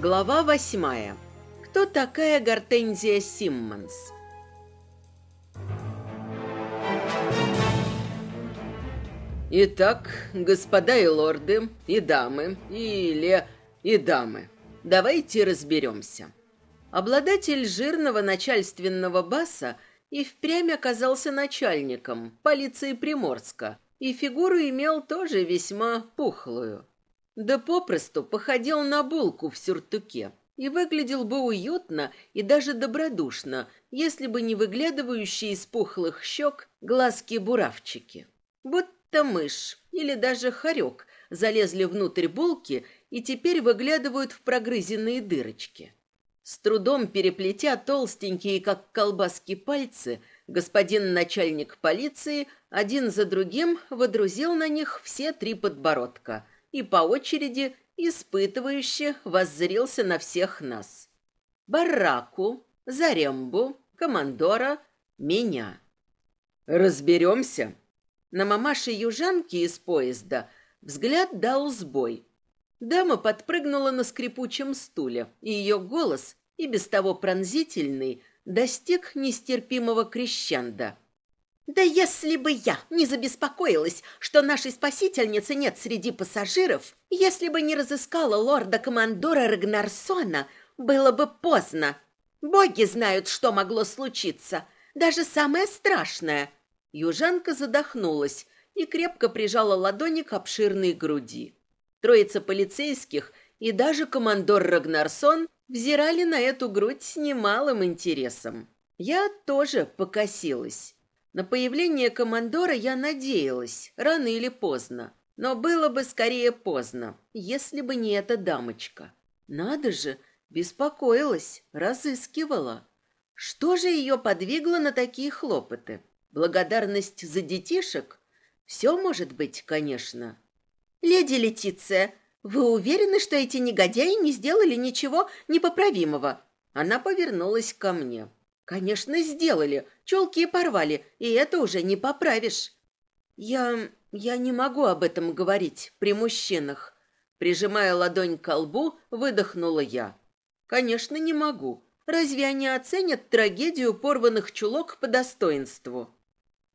Глава восьмая. Кто такая Гортензия Симмонс? Итак, господа и лорды, и дамы, или и дамы, давайте разберемся. Обладатель жирного начальственного баса и впрямь оказался начальником полиции Приморска, и фигуру имел тоже весьма пухлую – да попросту походил на булку в сюртуке и выглядел бы уютно и даже добродушно, если бы не выглядывающие из пухлых щек глазки-буравчики. Будто мышь или даже хорек залезли внутрь булки и теперь выглядывают в прогрызенные дырочки. С трудом переплетя толстенькие, как колбаски, пальцы, господин начальник полиции один за другим водрузил на них все три подбородка – и по очереди испытывающе воззрился на всех нас. Бараку, Зарембу, Командора, меня. «Разберемся!» На мамаше южанки из поезда взгляд дал сбой. Дама подпрыгнула на скрипучем стуле, и ее голос, и без того пронзительный, достиг нестерпимого крещенда – да если бы я не забеспокоилась, что нашей спасительницы нет среди пассажиров, если бы не разыскала лорда-командора Рагнарсона, было бы поздно. Боги знают, что могло случиться, даже самое страшное. Южанка задохнулась и крепко прижала ладони к обширной груди. Троица полицейских и даже командор Рагнарсон взирали на эту грудь с немалым интересом. Я тоже покосилась. На появление командора я надеялась, рано или поздно. Но было бы скорее поздно, если бы не эта дамочка. Надо же, беспокоилась, разыскивала. Что же ее подвигло на такие хлопоты? Благодарность за детишек? Все может быть, конечно. «Леди Летиция, вы уверены, что эти негодяи не сделали ничего непоправимого?» Она повернулась ко мне. Конечно, сделали. Челки порвали, и это уже не поправишь. Я... я не могу об этом говорить при мужчинах. Прижимая ладонь к лбу, выдохнула я. Конечно, не могу. Разве они оценят трагедию порванных чулок по достоинству?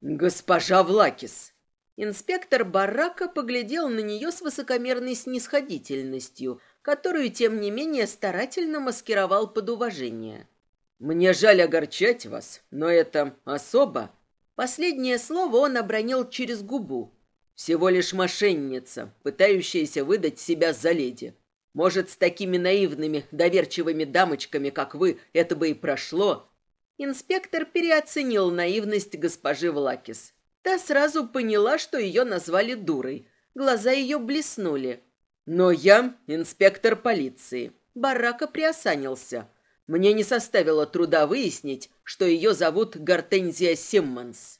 Госпожа Влакис! Инспектор Барака поглядел на нее с высокомерной снисходительностью, которую, тем не менее, старательно маскировал под уважение. — мне жаль огорчать вас, но это особо...» Последнее слово он обронил через губу. «Всего лишь мошенница, пытающаяся выдать себя за леди. Может, с такими наивными, доверчивыми дамочками, как вы, это бы и прошло?» Инспектор переоценил наивность госпожи Влакис. Та сразу поняла, что ее назвали дурой. Глаза ее блеснули. «Но я инспектор полиции». Барака приосанился. Мне не составило труда выяснить, что ее зовут Гортензия Симмонс.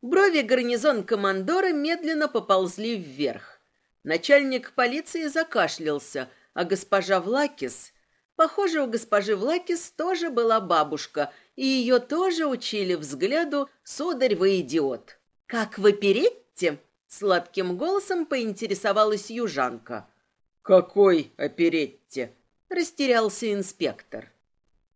Брови гарнизон командора медленно поползли вверх. Начальник полиции закашлялся, а госпожа Влакис... Похоже, у госпожи Влакис тоже была бабушка, и ее тоже учили взгляду «Сударь, вы идиот». «Как вы оперетте? — сладким голосом поинтересовалась южанка. «Какой оперетте?» — растерялся инспектор.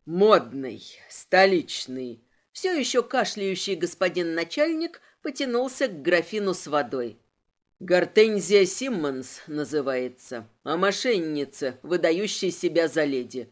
Модный, столичный, все еще кашляющий господин начальник потянулся к графину с водой. Гортензия Симмонс называется, а мошенница выдающая себя за леди.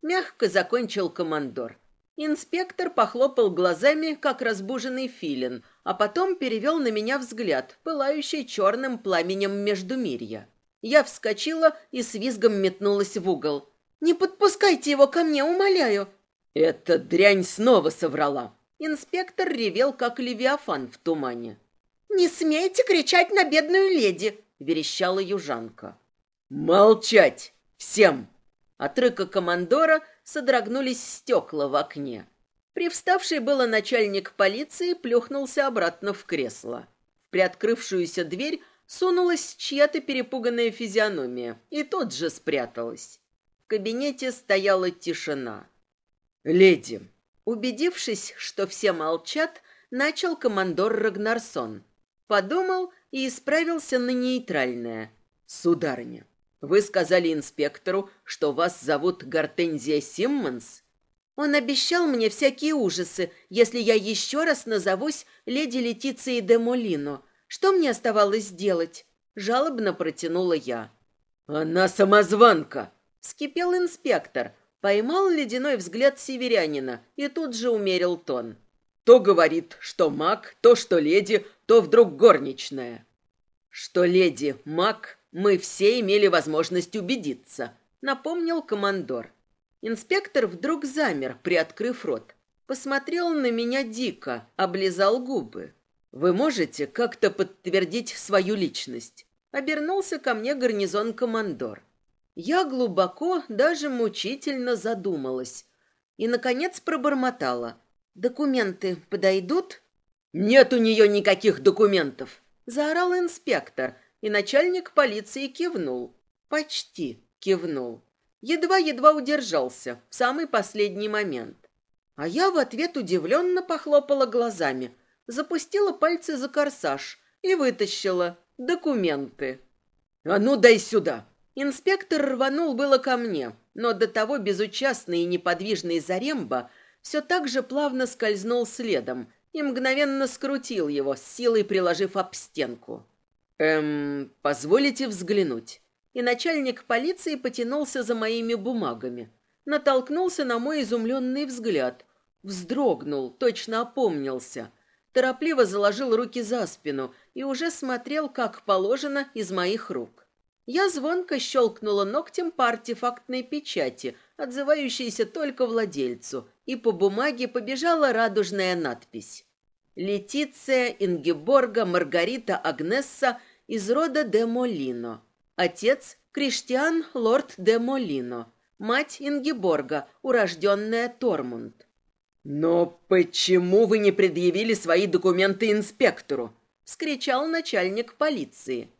Мягко закончил командор. Инспектор похлопал глазами, как разбуженный филин, а потом перевел на меня взгляд, пылающий черным пламенем междумирья. Я вскочила и с визгом метнулась в угол – не подпускайте его ко мне, умоляю!» Эта дрянь снова соврала. Инспектор ревел, как левиафан в тумане. «Не смейте кричать на бедную леди!» – верещала южанка. «Молчать! Всем!» От рыка командора содрогнулись стекла в окне. Привставший было начальник полиции плюхнулся обратно в кресло. В приоткрывшуюся дверь сунулась чья-то перепуганная физиономия, и тот же спряталась. В кабинете стояла тишина. «Леди!» Убедившись, что все молчат, начал командор Рагнарсон. Подумал и исправился на нейтральное. «Сударыня, вы сказали инспектору, что вас зовут Гортензия Симмонс?» «Он обещал мне всякие ужасы, если я еще раз назовусь леди Летицией де Молино. Что мне оставалось делать?» Жалобно протянула я. «Она самозванка!» вскипел инспектор, поймал ледяной взгляд северянина и тут же умерил тон. То говорит, что маг, то, что леди, то вдруг горничная. Что леди, маг, мы все имели возможность убедиться, напомнил командор. Инспектор вдруг замер, приоткрыв рот. Посмотрел на меня дико, облизал губы. «Вы можете как-то подтвердить свою личность?» Обернулся ко мне гарнизон-командор. Я глубоко, даже мучительно задумалась и, наконец, пробормотала. «Документы подойдут?» «Нет у нее никаких документов!» — заорал инспектор, и начальник полиции кивнул. «Почти кивнул. Едва-едва удержался в самый последний момент. А я в ответ удивленно похлопала глазами, запустила пальцы за корсаж и вытащила документы. «А ну, дай сюда!» Инспектор рванул было ко мне, но до того безучастный и неподвижный Заремба все так же плавно скользнул следом и мгновенно скрутил его, с силой приложив об стенку. «Эм, позволите взглянуть?» И начальник полиции потянулся за моими бумагами. Натолкнулся на мой изумленный взгляд. Вздрогнул, точно опомнился. Торопливо заложил руки за спину и уже смотрел, как положено, из моих рук. Я звонко щелкнула ногтем по артефактной печати, отзывающейся только владельцу, и по бумаге побежала радужная надпись. Летиция Ингеборга Маргарита Агнесса из рода де Молино. Отец – Криштиан Лорд де Молино. Мать Ингеборга, урожденная Тормунд. «Но почему вы не предъявили свои документы инспектору?» – вскричал начальник полиции. –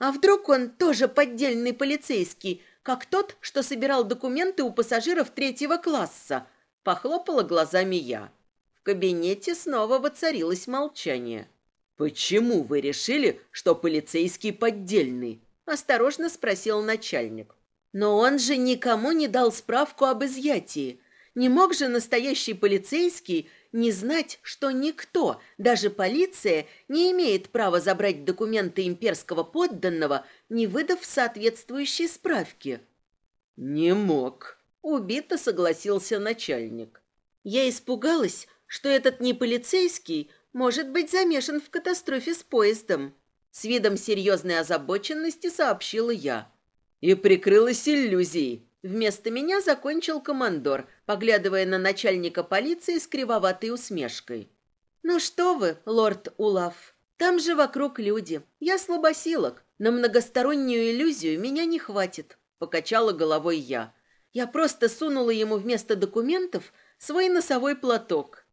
а вдруг он тоже поддельный полицейский, как тот, что собирал документы у пассажиров третьего класса?» Похлопала глазами я. В кабинете снова воцарилось молчание. «Почему вы решили, что полицейский поддельный?» Осторожно спросил начальник. «Но он же никому не дал справку об изъятии. Не мог же настоящий полицейский не знать, что никто, даже полиция, не имеет права забрать документы имперского подданного, не выдав соответствующей справки. Не мог, убито согласился начальник. Я испугалась, что этот не полицейский может быть замешан в катастрофе с поездом. С видом серьезной озабоченности сообщила я. И прикрылась иллюзией, Вместо меня закончил командор, поглядывая на начальника полиции с кривоватой усмешкой. «Ну что вы, лорд Улав, там же вокруг люди. Я слабосилок. На многостороннюю иллюзию меня не хватит», — покачала головой я. Я просто сунула ему вместо документов свой носовой платок.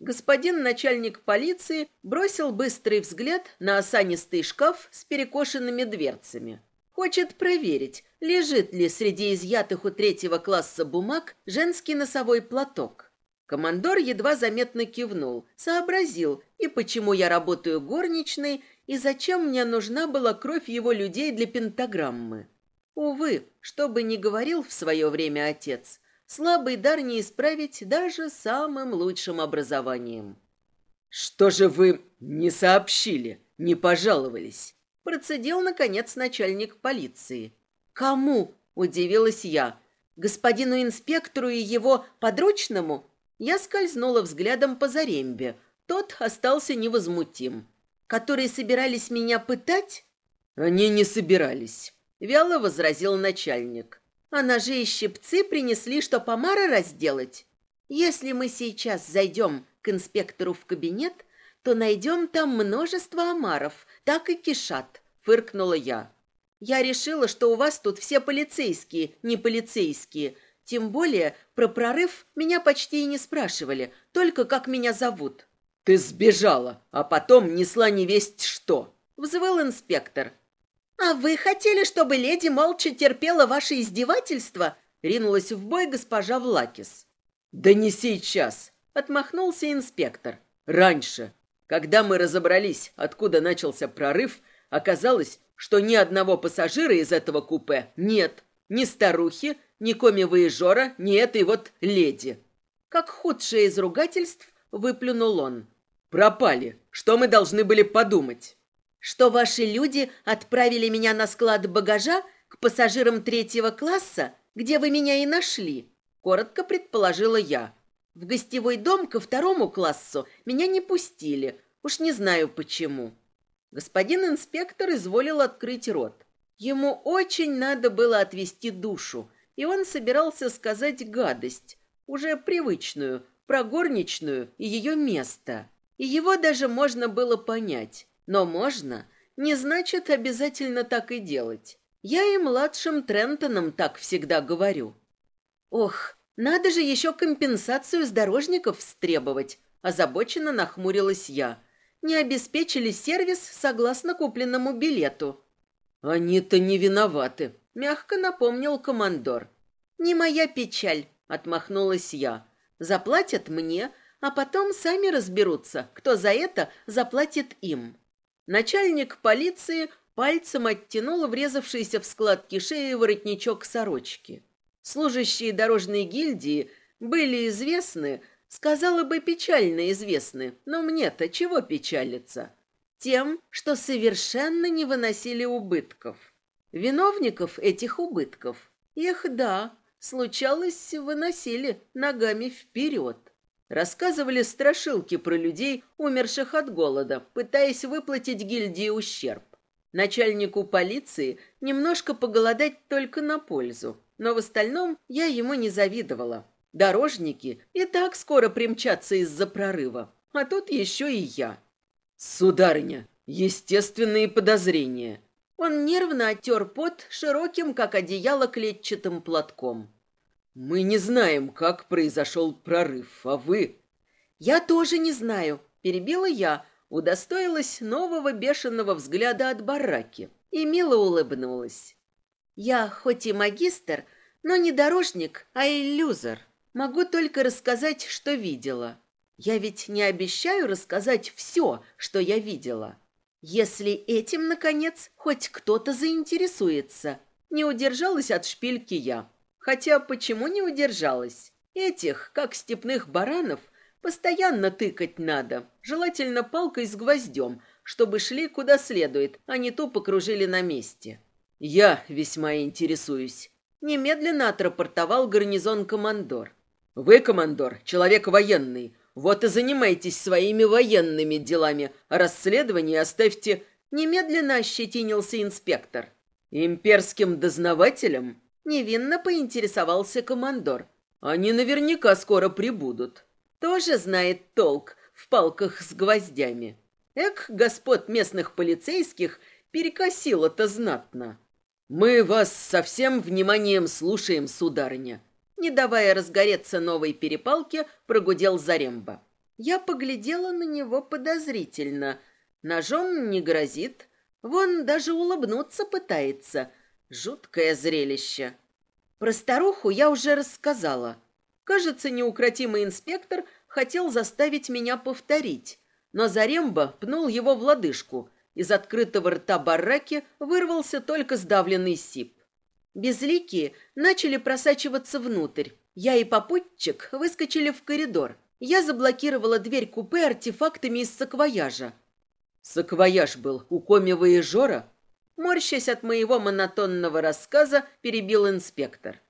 Господин начальник полиции бросил быстрый взгляд на осанистый шкаф с перекошенными дверцами хочет проверить, лежит ли среди изъятых у третьего класса бумаг женский носовой платок. Командор едва заметно кивнул, сообразил, и почему я работаю горничной, и зачем мне нужна была кровь его людей для пентаграммы. Увы, что бы ни говорил в свое время отец, слабый дар не исправить даже самым лучшим образованием. «Что же вы не сообщили, не пожаловались?» Процедил, наконец, начальник полиции. «Кому?» – удивилась я. «Господину инспектору и его подручному?» Я скользнула взглядом по Зарембе. Тот остался невозмутим. «Которые собирались меня пытать?» «Они не собирались», – вяло возразил начальник. А ножи и щипцы принесли, что помара разделать. Если мы сейчас зайдем к инспектору в кабинет, то найдем там множество омаров, так и кишат», — фыркнула я. «Я решила, что у вас тут все полицейские, не полицейские. Тем более про прорыв меня почти и не спрашивали, только как меня зовут». «Ты сбежала, а потом несла невесть что», — взывал инспектор. «А вы хотели, чтобы леди молча терпела ваше издевательство?» — ринулась в бой госпожа Влакис. «Да не сейчас!» — отмахнулся инспектор. «Раньше, когда мы разобрались, откуда начался прорыв, оказалось, что ни одного пассажира из этого купе нет. Ни старухи, ни коми-выезжора, ни этой вот леди. Как худшее из ругательств выплюнул он. «Пропали. Что мы должны были подумать?» «Что ваши люди отправили меня на склад багажа к пассажирам третьего класса, где вы меня и нашли», — коротко предположила я. В гостевой дом ко второму классу меня не пустили. Уж не знаю почему. Господин инспектор изволил открыть рот. Ему очень надо было отвести душу, и он собирался сказать гадость, уже привычную, про горничную и ее место. И его даже можно было понять. Но можно не значит обязательно так и делать. Я и младшим Трентоном так всегда говорю. Ох, надо же еще компенсацию с дорожников встребовать. Озабоченно нахмурилась я. Не обеспечили сервис согласно купленному билету. Они-то не виноваты, мягко напомнил командор. Не моя печаль, отмахнулась я. Заплатят мне, а потом сами разберутся, кто за это заплатит им. Начальник полиции пальцем оттянул врезавшийся в складки шеи воротничок сорочки служащие дорожной гильдии, были известны, сказала бы печально известны, но мне-то чего печалиться? Тем, что совершенно не выносили убытков. Виновников этих убытков, их да, случалось, выносили ногами вперед. Рассказывали страшилки про людей, умерших от голода, пытаясь выплатить гильдии ущерб. Начальнику полиции немножко поголодать только на пользу но в остальном я ему не завидовала. Дорожники и так скоро примчатся из-за прорыва, а тут еще и я. Сударыня, естественные подозрения. Он нервно оттер пот широким, как одеяло, клетчатым платком. Мы не знаем, как произошел прорыв, а вы... Я тоже не знаю, перебила я, удостоилась нового бешеного взгляда от бараки и мило улыбнулась. Я хоть и магистр, но не дорожник, а иллюзор. Могу только рассказать, что видела. Я ведь не обещаю рассказать все, что я видела. Если этим, наконец, хоть кто-то заинтересуется. Не удержалась от шпильки я. Хотя почему не удержалась? Этих, как степных баранов, постоянно тыкать надо. Желательно палкой с гвоздем, чтобы шли куда следует, а не то покружили на месте. Я весьма интересуюсь. Немедленно отрапортовал гарнизон командор. Вы, командор, человек военный. Вот и занимайтесь своими военными делами. Расследование оставьте... Немедленно ощетинился инспектор. Имперским дознавателем? Невинно поинтересовался командор. Они наверняка скоро прибудут. Тоже знает толк в палках с гвоздями. Эк, господ местных полицейских перекосило-то знатно. Мы вас со всем вниманием слушаем, сударыня. Не давая разгореться новой перепалке, прогудел Заремба. Я поглядела на него подозрительно. Ножом не грозит. Вон даже улыбнуться пытается. Жуткое зрелище. Про старуху я уже рассказала. Кажется, неукротимый инспектор хотел заставить меня повторить, но Заремба пнул его в лодыжку – из открытого рта бараки вырвался только сдавленный сип. Безликие начали просачиваться внутрь. Я и попутчик выскочили в коридор. Я заблокировала дверь купе артефактами из саквояжа. Саквояж был у комива и Жора? Морщась от моего монотонного рассказа, перебил инспектор.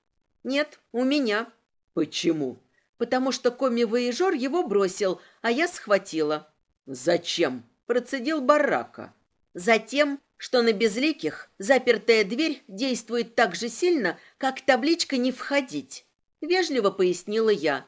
Нет, у меня. Почему? Потому что коми-воежор его бросил, а я схватила. Зачем? процедил барака. Затем, что на безликих запертая дверь действует так же сильно, как табличка «Не входить», — вежливо пояснила я.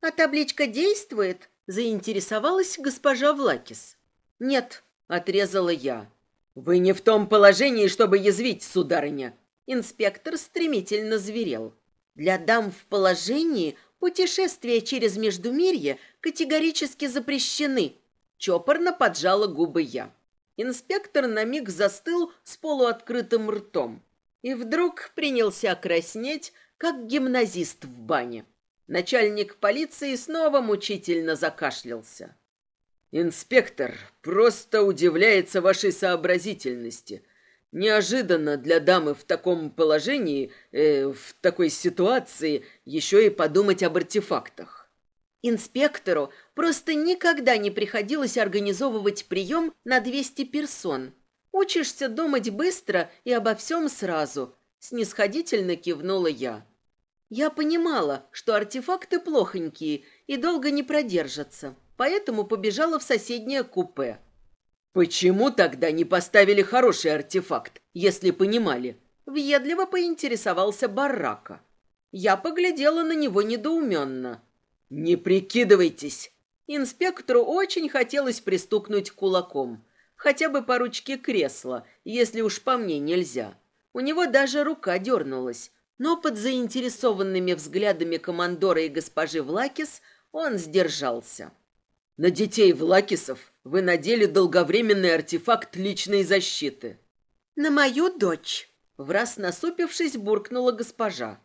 «А табличка действует?» — заинтересовалась госпожа Влакис. «Нет», — отрезала я. «Вы не в том положении, чтобы язвить, сударыня!» Инспектор стремительно зверел. «Для дам в положении путешествия через Междумирье категорически запрещены», Чопорно поджала губы я. Инспектор на миг застыл с полуоткрытым ртом и вдруг принялся краснеть, как гимназист в бане. Начальник полиции снова мучительно закашлялся. «Инспектор просто удивляется вашей сообразительности. Неожиданно для дамы в таком положении, э, в такой ситуации, еще и подумать об артефактах. Инспектору просто никогда не приходилось организовывать прием на 200 персон. Учишься думать быстро и обо всем сразу. Снисходительно кивнула я. Я понимала, что артефакты плохонькие и долго не продержатся, поэтому побежала в соседнее купе. «Почему тогда не поставили хороший артефакт, если понимали?» Въедливо поинтересовался Барака. Я поглядела на него недоуменно – не прикидывайтесь. Инспектору очень хотелось пристукнуть кулаком. Хотя бы по ручке кресла, если уж по мне нельзя. У него даже рука дернулась. Но под заинтересованными взглядами командора и госпожи Влакис он сдержался. На детей Влакисов вы надели долговременный артефакт личной защиты. На мою дочь, враз насупившись, буркнула госпожа.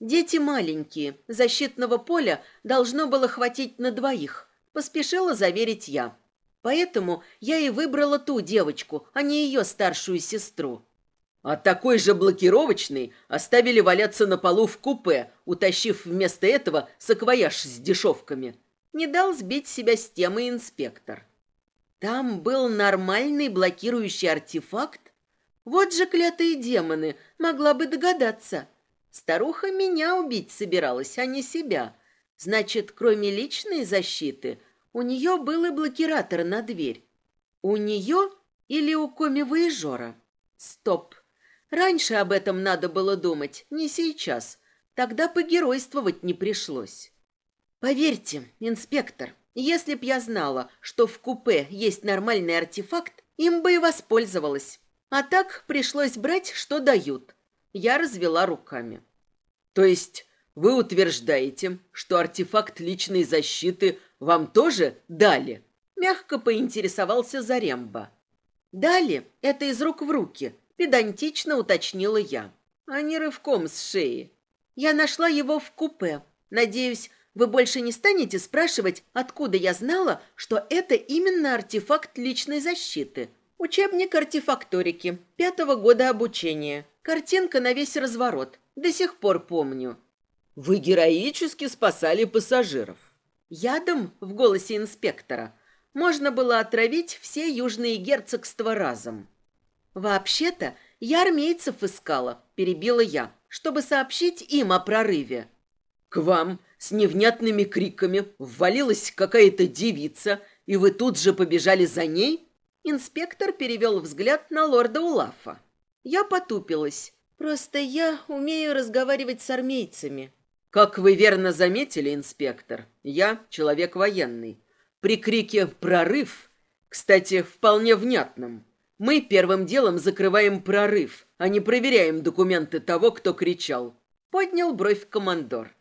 Дети маленькие, защитного поля должно было хватить на двоих, поспешила заверить я. Поэтому я и выбрала ту девочку, а не ее старшую сестру. А такой же блокировочный оставили валяться на полу в купе, утащив вместо этого саквояж с дешевками. Не дал сбить себя с темы инспектор. Там был нормальный блокирующий артефакт? Вот же клятые демоны, могла бы догадаться. Старуха меня убить собиралась, а не себя. Значит, кроме личной защиты, у нее был и блокиратор на дверь. У нее или у Коми Воежора? Стоп. Раньше об этом надо было думать, не сейчас. Тогда погеройствовать не пришлось. Поверьте, инспектор, если б я знала, что в купе есть нормальный артефакт, им бы и воспользовалась. А так пришлось брать, что дают. Я развела руками. То есть вы утверждаете, что артефакт личной защиты вам тоже дали? Мягко поинтересовался Заремба. Дали это из рук в руки, педантично уточнила я, а не рывком с шеи. Я нашла его в купе. Надеюсь, вы больше не станете спрашивать, откуда я знала, что это именно артефакт личной защиты. Учебник артефакторики пятого года обучения. Картинка на весь разворот. До сих пор помню. Вы героически спасали пассажиров. Ядом в голосе инспектора можно было отравить все южные герцогства разом. Вообще-то я армейцев искала, перебила я, чтобы сообщить им о прорыве. К вам с невнятными криками ввалилась какая-то девица, и вы тут же побежали за ней? Инспектор перевел взгляд на лорда Улафа. Я потупилась. Просто я умею разговаривать с армейцами. Как вы верно заметили, инспектор, я человек военный. При крике «прорыв», кстати, вполне внятным. мы первым делом закрываем прорыв, а не проверяем документы того, кто кричал. Поднял бровь командор.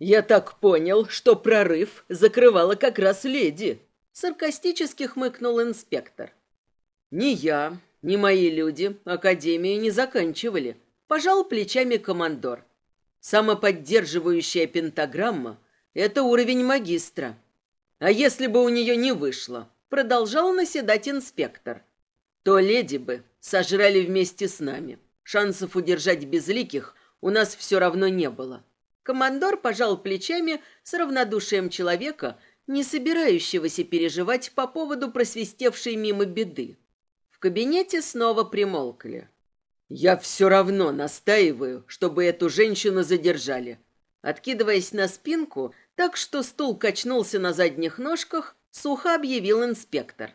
Я так понял, что прорыв закрывала как раз леди. Саркастически хмыкнул инспектор. Ни я, ни мои люди Академию не заканчивали. Пожал плечами командор. Самоподдерживающая пентаграмма – это уровень магистра. А если бы у нее не вышло, продолжал наседать инспектор, то леди бы сожрали вместе с нами. Шансов удержать безликих у нас все равно не было. Командор пожал плечами с равнодушием человека, не собирающегося переживать по поводу просвистевшей мимо беды. В кабинете снова примолкли. «Я все равно настаиваю, чтобы эту женщину задержали». Откидываясь на спинку, так что стул качнулся на задних ножках, сухо объявил инспектор.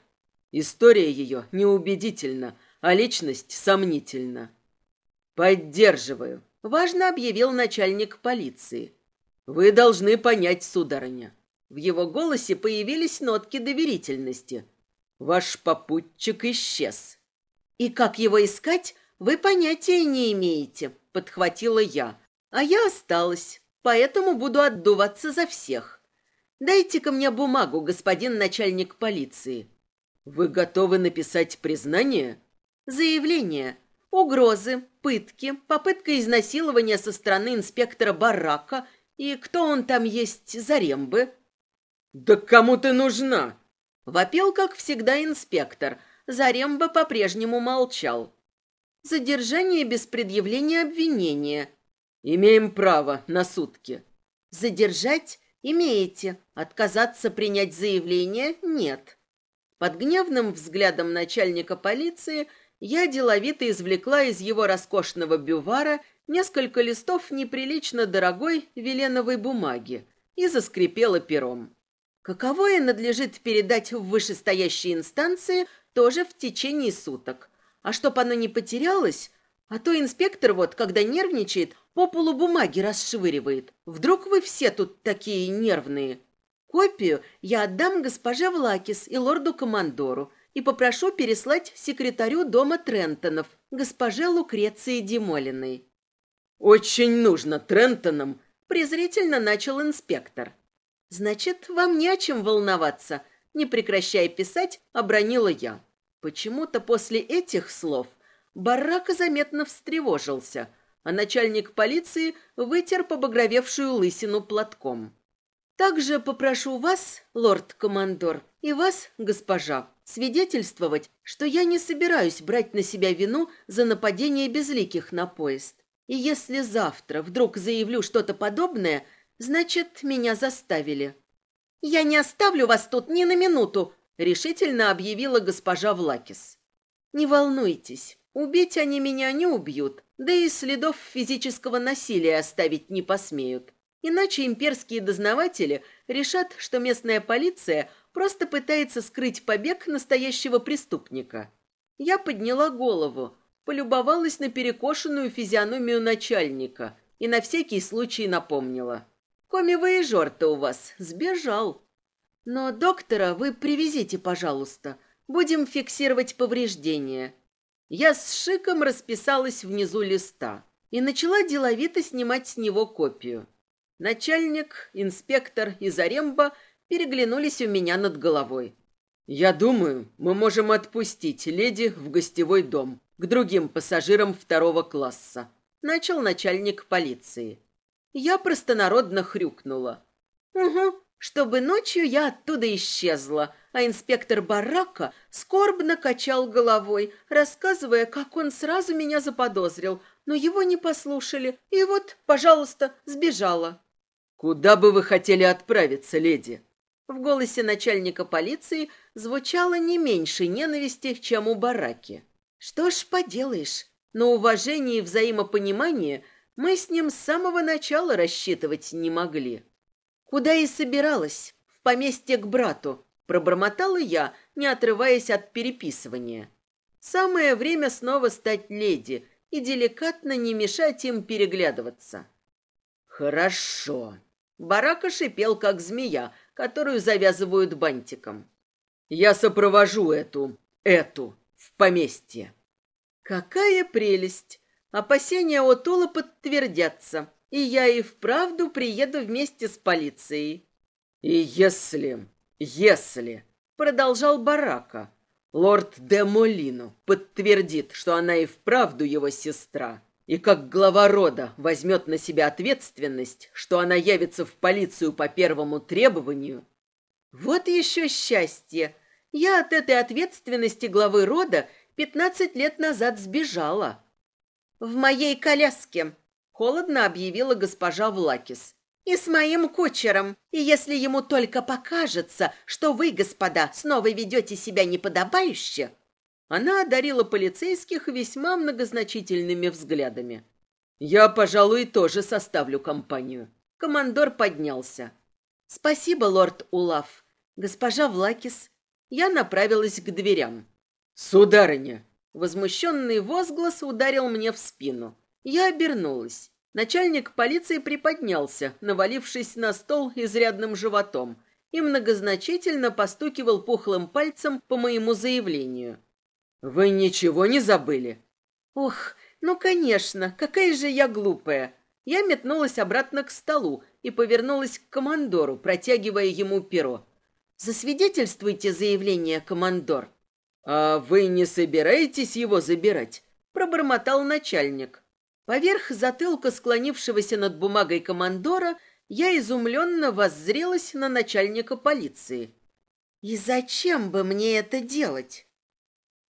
История ее неубедительна, а личность сомнительна. «Поддерживаю», — важно объявил начальник полиции. «Вы должны понять, сударыня». В его голосе появились нотки доверительности — Ваш попутчик исчез. И как его искать, вы понятия не имеете, подхватила я. А я осталась, поэтому буду отдуваться за всех. Дайте-ка мне бумагу, господин начальник полиции. Вы готовы написать признание? Заявление. Угрозы, пытки, попытка изнасилования со стороны инспектора Барака и кто он там есть за рембы. Да кому ты нужна? Вопил, как всегда, инспектор. Заремба по-прежнему молчал. Задержание без предъявления обвинения. Имеем право на сутки. Задержать имеете. Отказаться принять заявление нет. Под гневным взглядом начальника полиции я деловито извлекла из его роскошного бювара несколько листов неприлично дорогой веленовой бумаги и заскрипела пером каковое надлежит передать в вышестоящие инстанции тоже в течение суток. А чтоб оно не потерялось, а то инспектор вот, когда нервничает, по полу бумаги расшвыривает. Вдруг вы все тут такие нервные. Копию я отдам госпоже Влакис и лорду-командору и попрошу переслать секретарю дома Трентонов, госпоже Лукреции Демолиной. «Очень нужно Трентонам!» – презрительно начал инспектор. Значит, вам не о чем волноваться. Не прекращая писать, обронила я. Почему-то после этих слов Барака заметно встревожился, а начальник полиции вытер побагровевшую лысину платком. Также попрошу вас, лорд-командор, и вас, госпожа, свидетельствовать, что я не собираюсь брать на себя вину за нападение безликих на поезд. И если завтра вдруг заявлю что-то подобное – Значит, меня заставили. Я не оставлю вас тут ни на минуту, решительно объявила госпожа Влакис. Не волнуйтесь, убить они меня не убьют, да и следов физического насилия оставить не посмеют. Иначе имперские дознаватели решат, что местная полиция просто пытается скрыть побег настоящего преступника. Я подняла голову, полюбовалась на перекошенную физиономию начальника и на всякий случай напомнила – Комивые жорты у вас. Сбежал. Но доктора вы привезите, пожалуйста. Будем фиксировать повреждения. Я с шиком расписалась внизу листа и начала деловито снимать с него копию. Начальник, инспектор и Заремба переглянулись у меня над головой. «Я думаю, мы можем отпустить леди в гостевой дом к другим пассажирам второго класса», начал начальник полиции. Я простонародно хрюкнула. «Угу, чтобы ночью я оттуда исчезла», а инспектор барака скорбно качал головой, рассказывая, как он сразу меня заподозрил, но его не послушали, и вот, пожалуйста, сбежала. «Куда бы вы хотели отправиться, леди?» В голосе начальника полиции звучало не меньше ненависти, чем у бараки. «Что ж поделаешь, но уважение и взаимопонимание мы с ним с самого начала рассчитывать не могли. Куда и собиралась, в поместье к брату, пробормотала я, не отрываясь от переписывания. Самое время снова стать леди и деликатно не мешать им переглядываться. Хорошо. Барака шипел, как змея, которую завязывают бантиком. Я сопровожу эту, эту, в поместье. Какая прелесть! Опасения Утула подтвердятся, и я и вправду приеду вместе с полицией». «И если, если...» — продолжал Барака. «Лорд де Молино подтвердит, что она и вправду его сестра, и как глава рода возьмет на себя ответственность, что она явится в полицию по первому требованию...» «Вот еще счастье! Я от этой ответственности главы рода пятнадцать лет назад сбежала» в моей коляске», — холодно объявила госпожа Влакис. «И с моим кучером. И если ему только покажется, что вы, господа, снова ведете себя неподобающе...» Она одарила полицейских весьма многозначительными взглядами. «Я, пожалуй, тоже составлю компанию». Командор поднялся. «Спасибо, лорд Улав. Госпожа Влакис, я направилась к дверям». «Сударыня!» Возмущенный возглас ударил мне в спину. Я обернулась. Начальник полиции приподнялся, навалившись на стол изрядным животом, и многозначительно постукивал пухлым пальцем по моему заявлению. «Вы ничего не забыли?» «Ох, ну, конечно, какая же я глупая!» Я метнулась обратно к столу и повернулась к командору, протягивая ему перо. «Засвидетельствуйте заявление, командор!» «А вы не собираетесь его забирать?» – пробормотал начальник. Поверх затылка склонившегося над бумагой командора я изумленно воззрелась на начальника полиции. «И зачем бы мне это делать?»